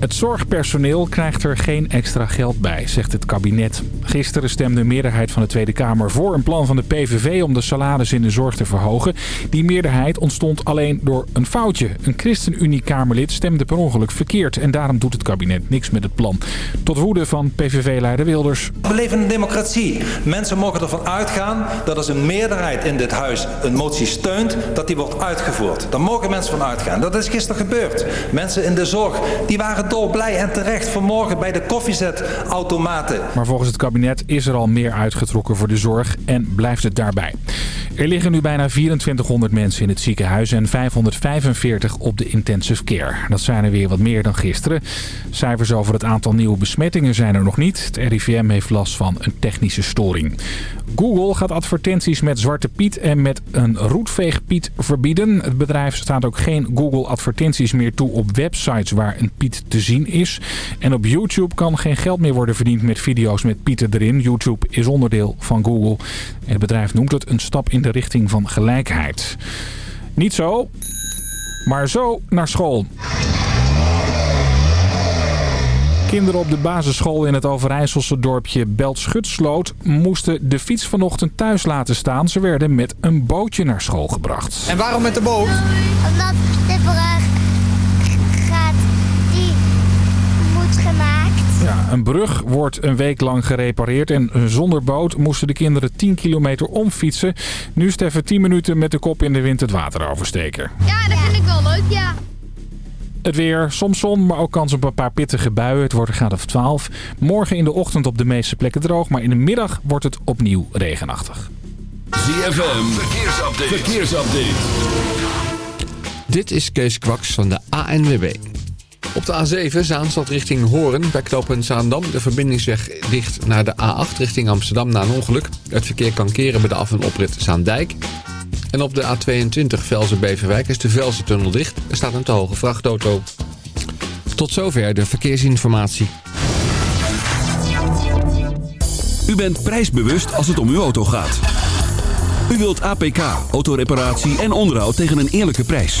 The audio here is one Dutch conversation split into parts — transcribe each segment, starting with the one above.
Het zorgpersoneel krijgt er geen extra geld bij, zegt het kabinet. Gisteren stemde een meerderheid van de Tweede Kamer voor een plan van de PVV om de salaris in de zorg te verhogen. Die meerderheid ontstond alleen door een foutje. Een ChristenUnie-Kamerlid stemde per ongeluk verkeerd en daarom doet het kabinet niks met het plan. Tot woede van PVV-leider Wilders. We leven in een democratie. Mensen mogen ervan uitgaan dat als een meerderheid in dit huis een motie steunt, dat die wordt uitgevoerd. Daar mogen mensen van uitgaan. Dat is gisteren gebeurd. Mensen in de zorg, die waren dolblij en terecht vanmorgen bij de koffiezetautomaten. Maar volgens het kabinet is er al meer uitgetrokken voor de zorg en blijft het daarbij. Er liggen nu bijna 2400 mensen in het ziekenhuis en 545 op de intensive care. Dat zijn er weer wat meer dan gisteren. Cijfers over het aantal nieuwe besmettingen zijn er nog niet. Het RIVM heeft last van een technische storing. Google gaat advertenties met Zwarte Piet en met een roetveegpiet verbieden. Het bedrijf staat ook geen Google advertenties meer toe op websites waar een Piet te zien is. En op YouTube kan geen geld meer worden verdiend met video's met Pieten erin. YouTube is onderdeel van Google. En het bedrijf noemt het een stap in de richting van gelijkheid. Niet zo, maar zo naar school. Kinderen op de basisschool in het Overijsselse dorpje Beltschutsloot moesten de fiets vanochtend thuis laten staan. Ze werden met een bootje naar school gebracht. En waarom met de boot? Omdat de brug gaat, die moet gemaakt. Ja, een brug wordt een week lang gerepareerd en zonder boot moesten de kinderen 10 kilometer omfietsen. Nu is het even 10 minuten met de kop in de wind het water oversteken. Ja, dat vind ik wel leuk, ja. Het weer, soms zon, maar ook kans op een paar pittige buien. Het wordt een graad of 12. Morgen in de ochtend op de meeste plekken droog, maar in de middag wordt het opnieuw regenachtig. ZFM, verkeersupdate. verkeersupdate. Dit is Kees Kwaks van de ANWB. Op de A7 Zaanstad richting Hoorn bij knooppunt Zaandam. De verbindingsweg dicht naar de A8 richting Amsterdam na een ongeluk. Het verkeer kan keren bij de af- en oprit Zaandijk. En op de A22 Velzen-Beverwijk is de Velzen-tunnel dicht. Er staat een te hoge vrachtauto. Tot zover de verkeersinformatie. U bent prijsbewust als het om uw auto gaat. U wilt APK, autoreparatie en onderhoud tegen een eerlijke prijs.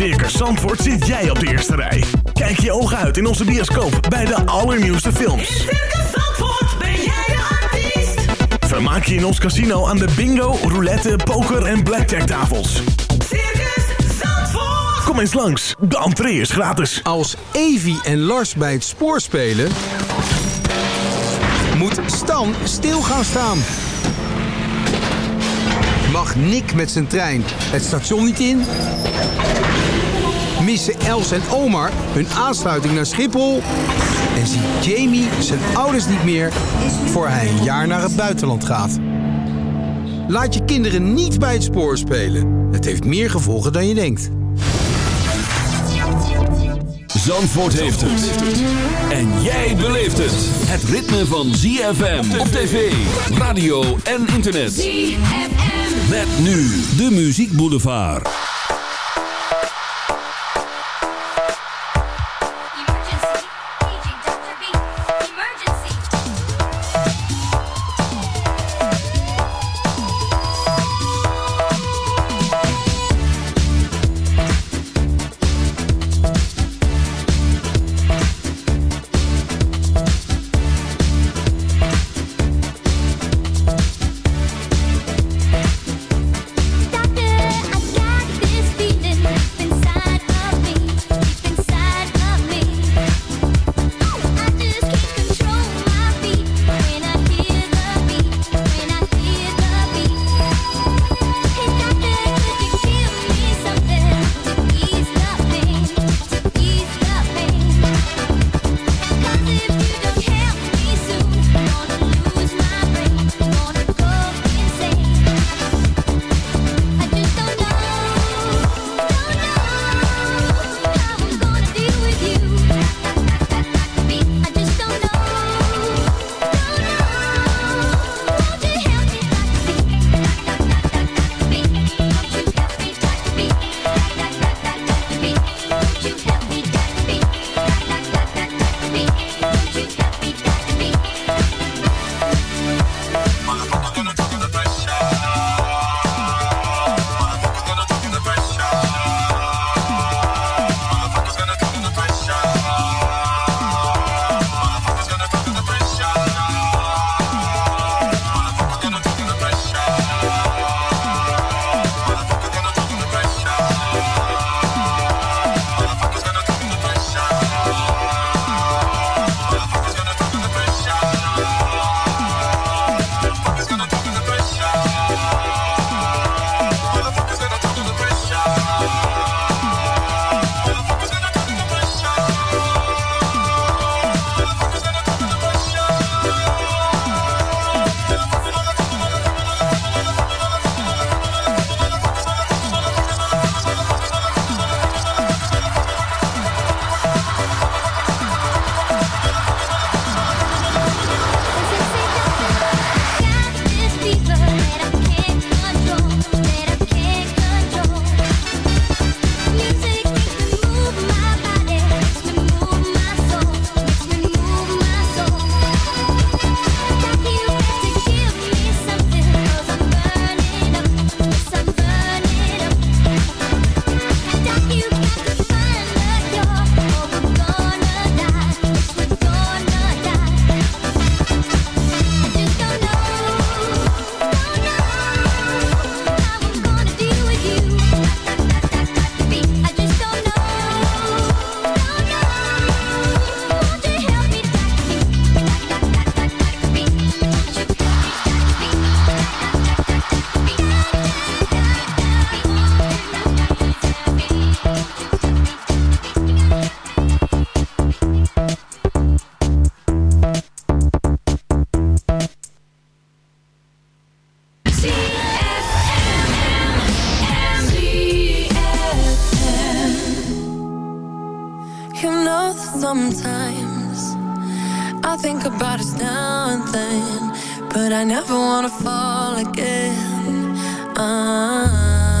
Circus Zandvoort zit jij op de eerste rij. Kijk je ogen uit in onze bioscoop bij de allernieuwste films. In Circus Zandvoort ben jij de artiest. Vermaak je in ons casino aan de bingo, roulette, poker en blackjack tafels. Circus Zandvoort. Kom eens langs, de entree is gratis. Als Evi en Lars bij het spoor spelen... moet Stan stil gaan staan. Mag Nick met zijn trein het station niet in? Missen Els en Omar hun aansluiting naar Schiphol? En ziet Jamie zijn ouders niet meer voor hij een jaar naar het buitenland gaat? Laat je kinderen niet bij het spoor spelen. Het heeft meer gevolgen dan je denkt. Zandvoort heeft het. En jij beleeft het. Het ritme van ZFM op tv, radio en internet. ZFM. Met nu de Muziek Boulevard. sometimes I think about us now and then But I never wanna fall again uh -huh.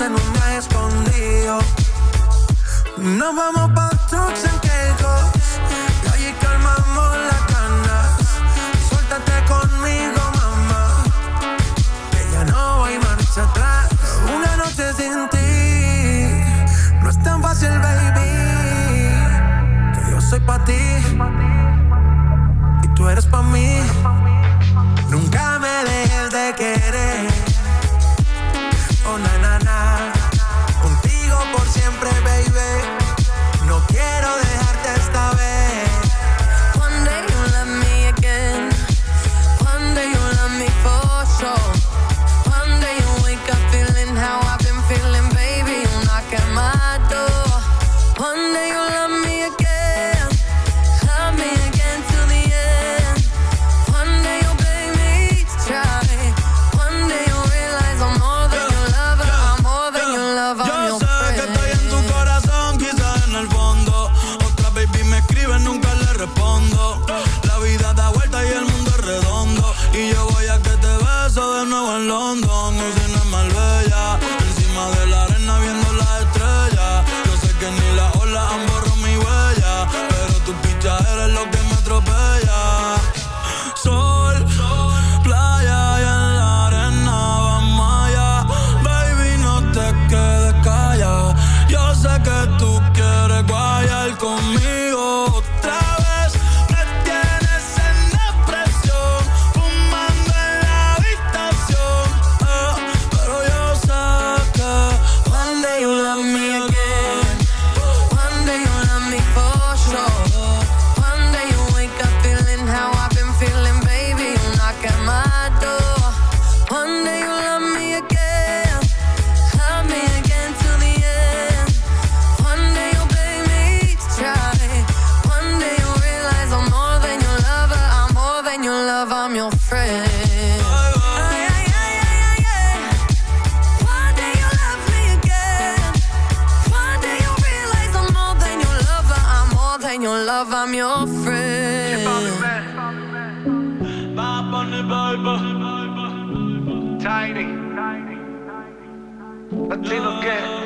en un viaje escondido. Nos vamos pa' trucks Tiny. A little girl.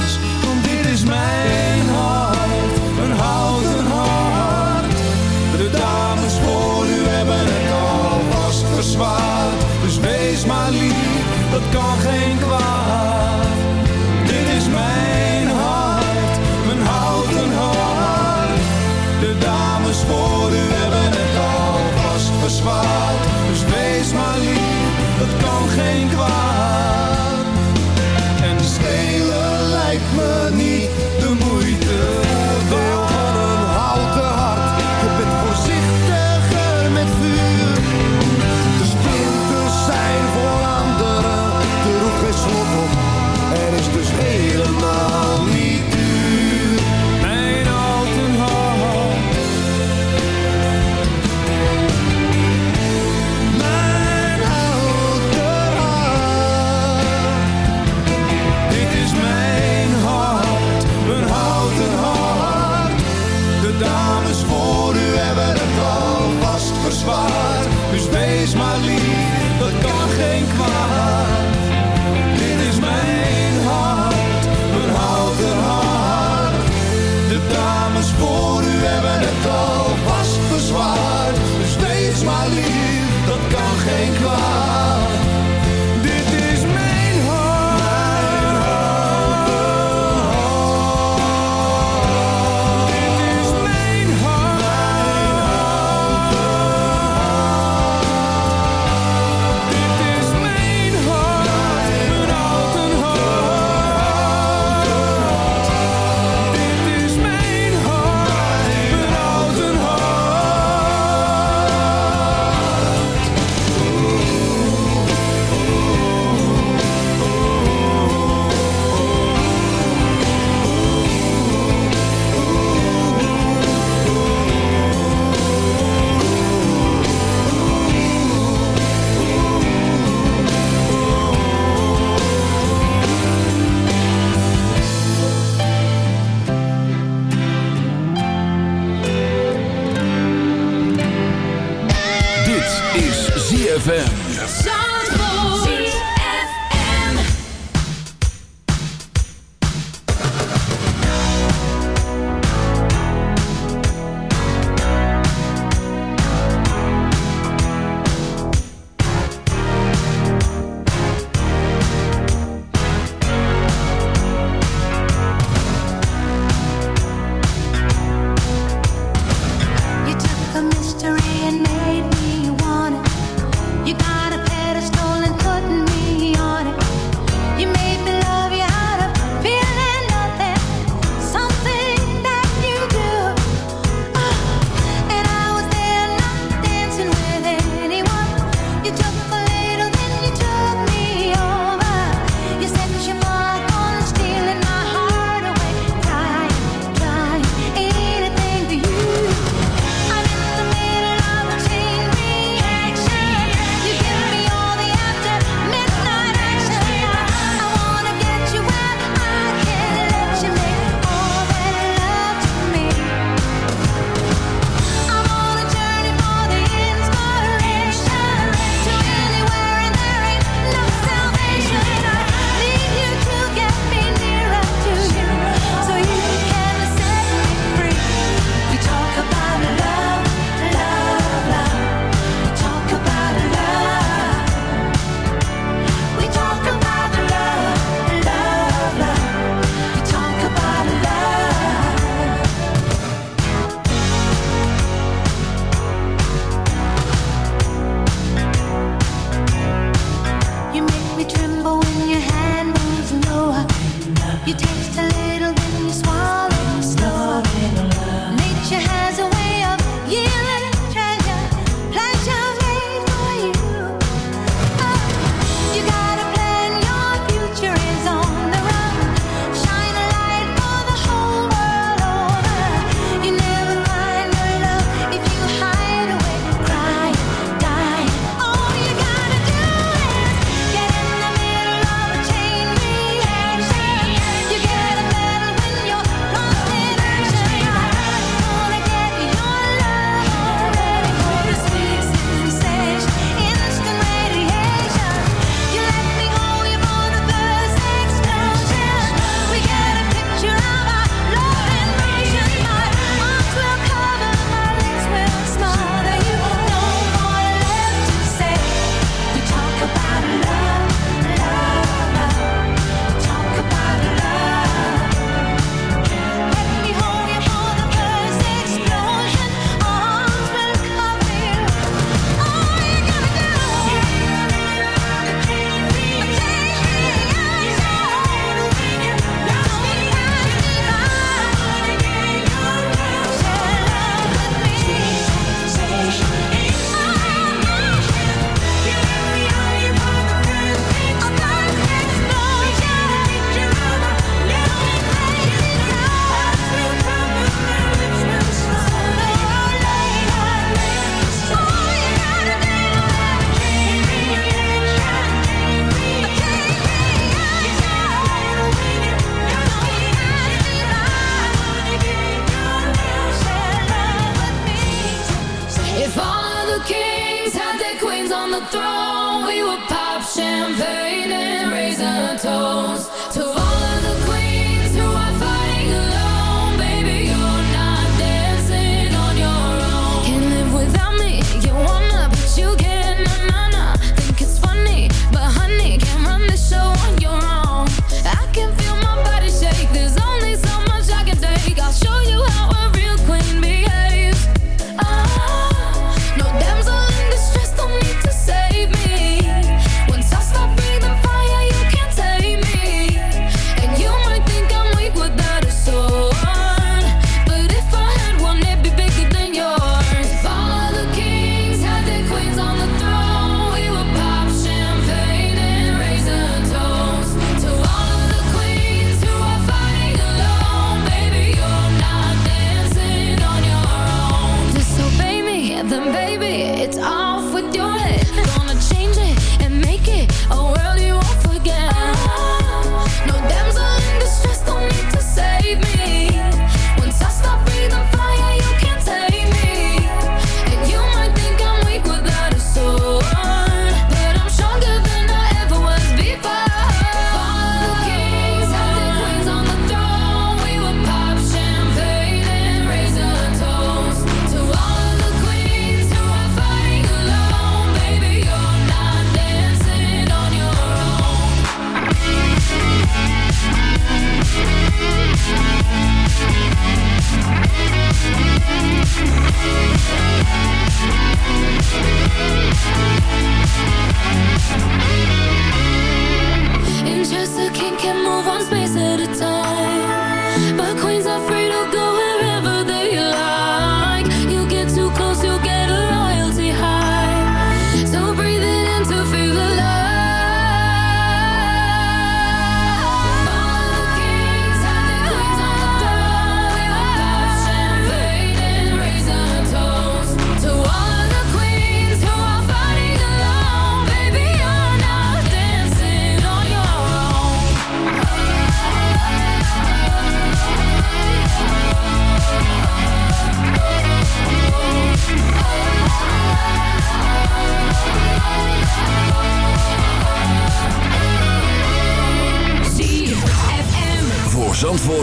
Dat kan geen. Then baby, it's off with your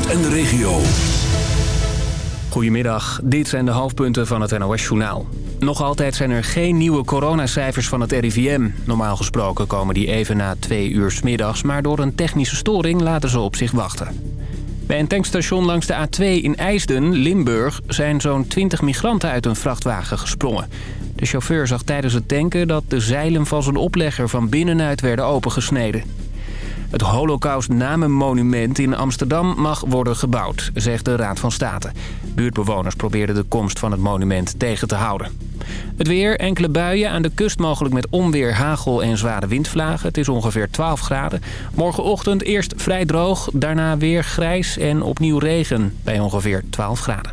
en de regio. Goedemiddag, dit zijn de hoofdpunten van het NOS-journaal. Nog altijd zijn er geen nieuwe coronacijfers van het RIVM. Normaal gesproken komen die even na twee uur 's middags... maar door een technische storing laten ze op zich wachten. Bij een tankstation langs de A2 in IJsden, Limburg... zijn zo'n 20 migranten uit een vrachtwagen gesprongen. De chauffeur zag tijdens het tanken dat de zeilen van zijn oplegger... van binnenuit werden opengesneden. Het Holocaust-namenmonument in Amsterdam mag worden gebouwd, zegt de Raad van State. Buurtbewoners probeerden de komst van het monument tegen te houden. Het weer, enkele buien, aan de kust mogelijk met onweer, hagel en zware windvlagen. Het is ongeveer 12 graden. Morgenochtend eerst vrij droog, daarna weer grijs en opnieuw regen bij ongeveer 12 graden.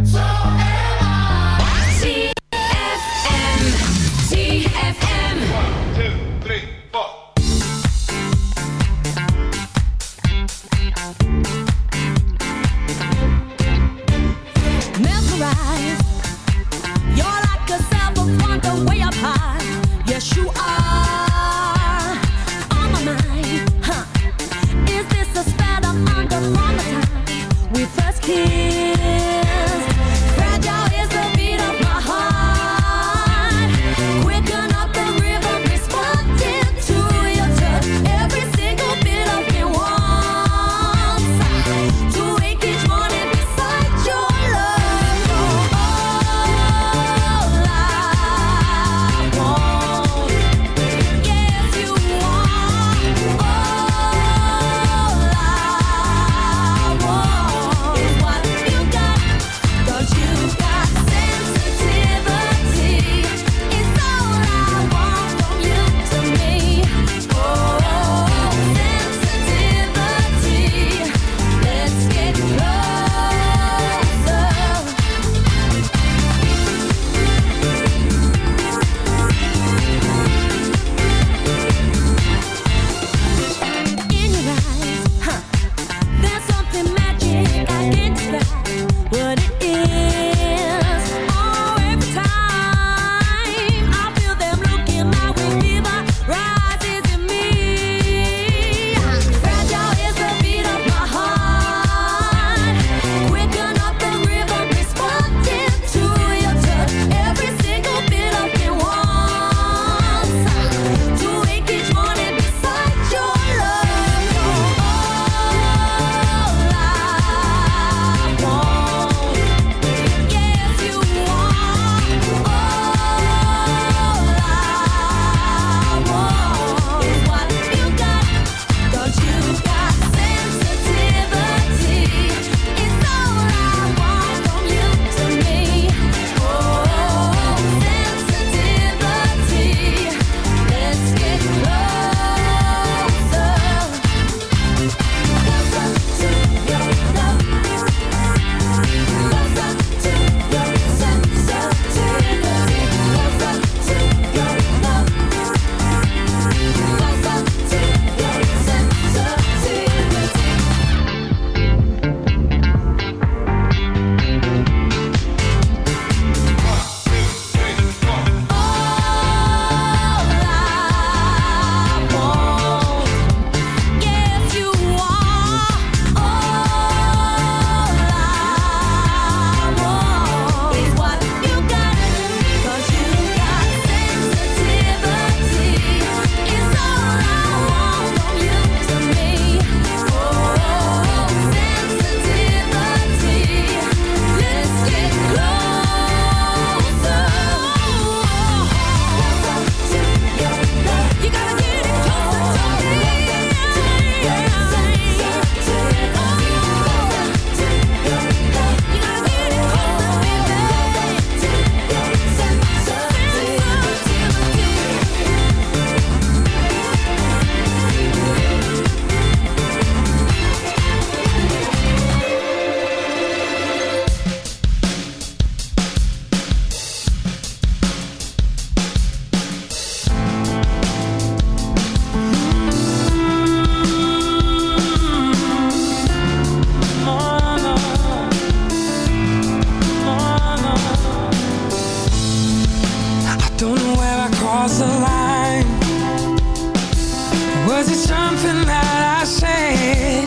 Something that I said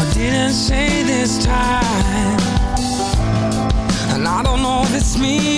or didn't say this time. And I don't know if it's me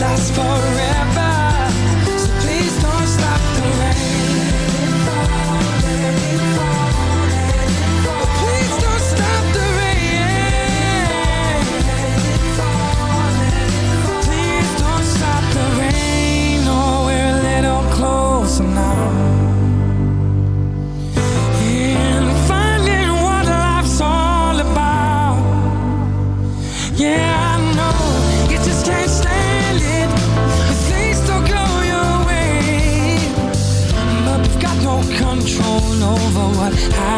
Last forever. Over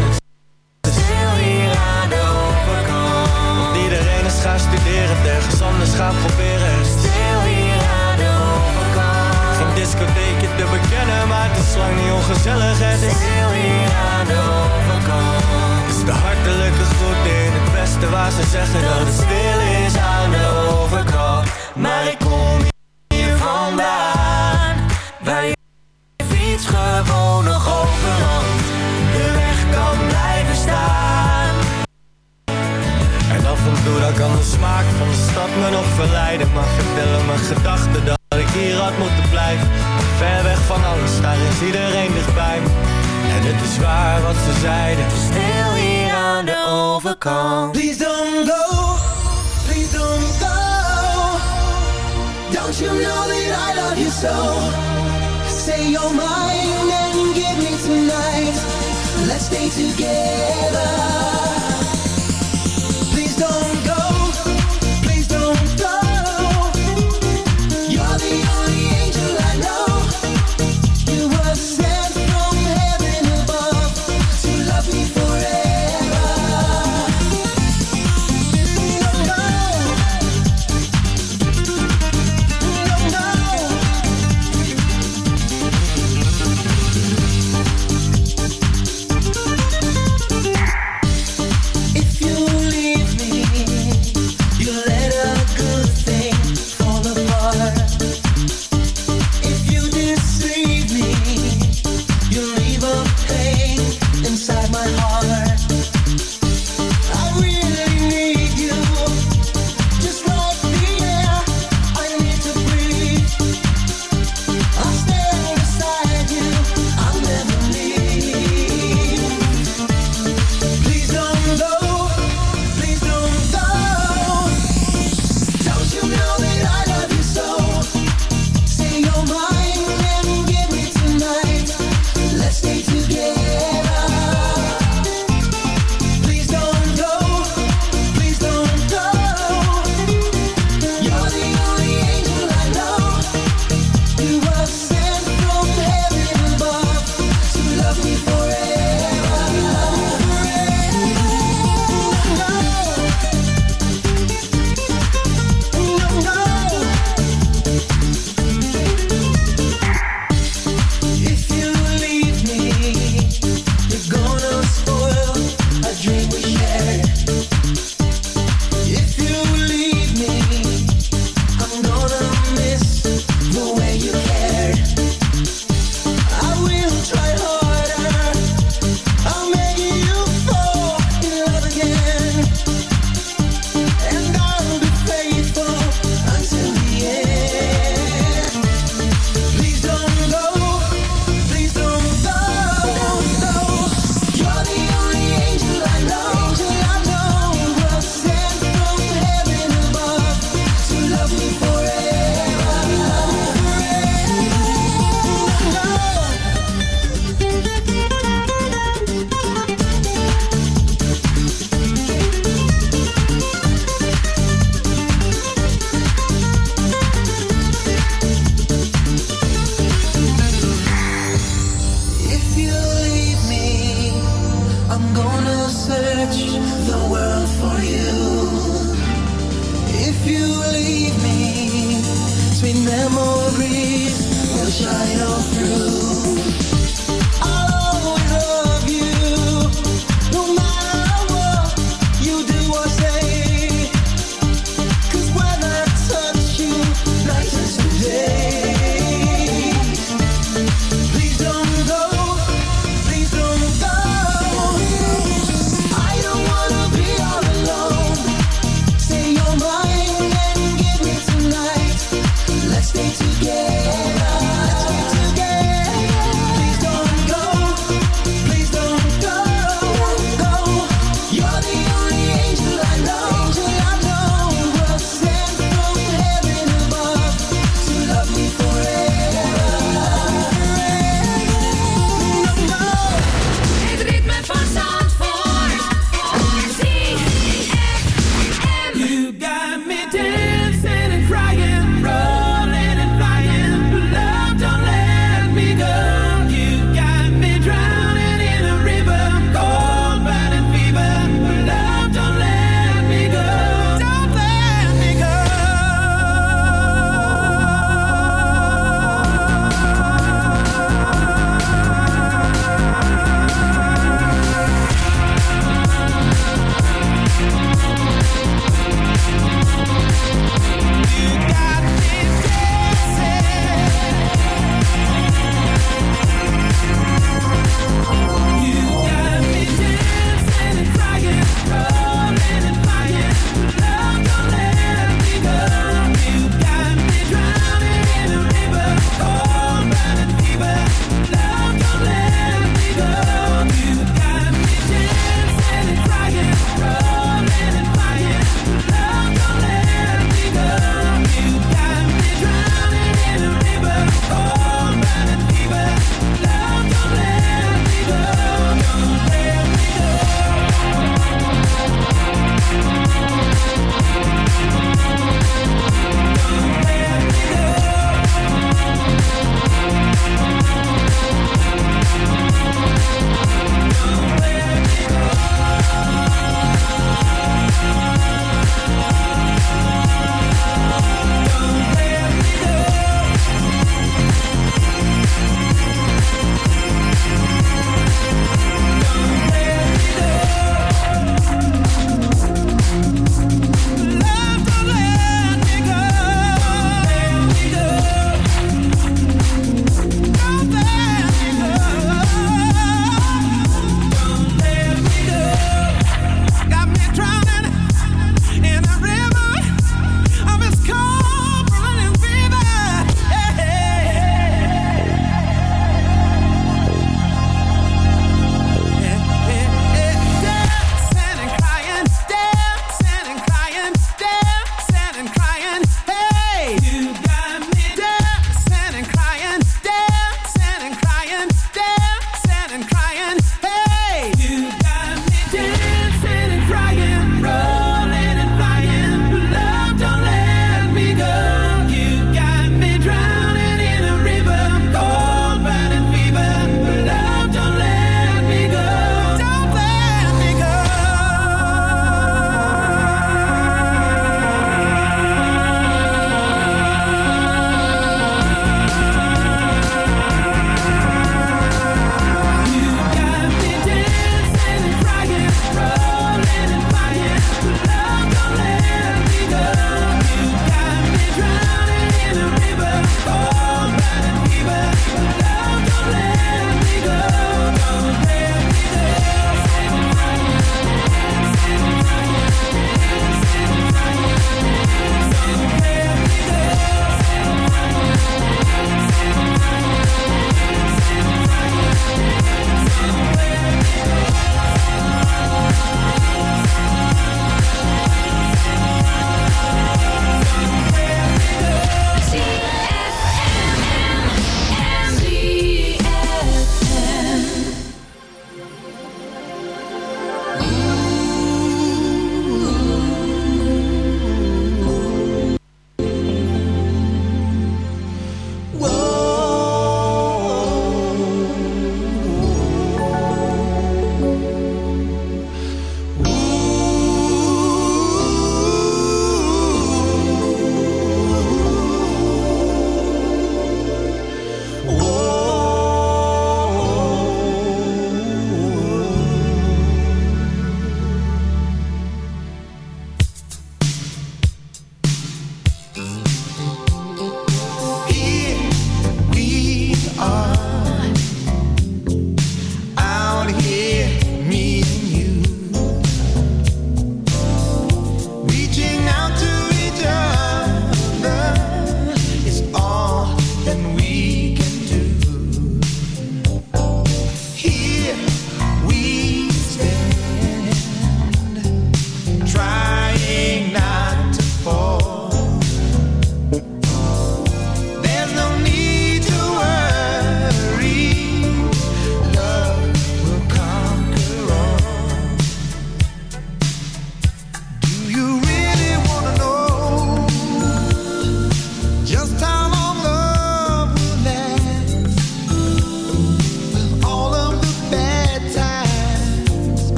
I'm gonna search the world for you. If you leave me, sweet memories will shine all through.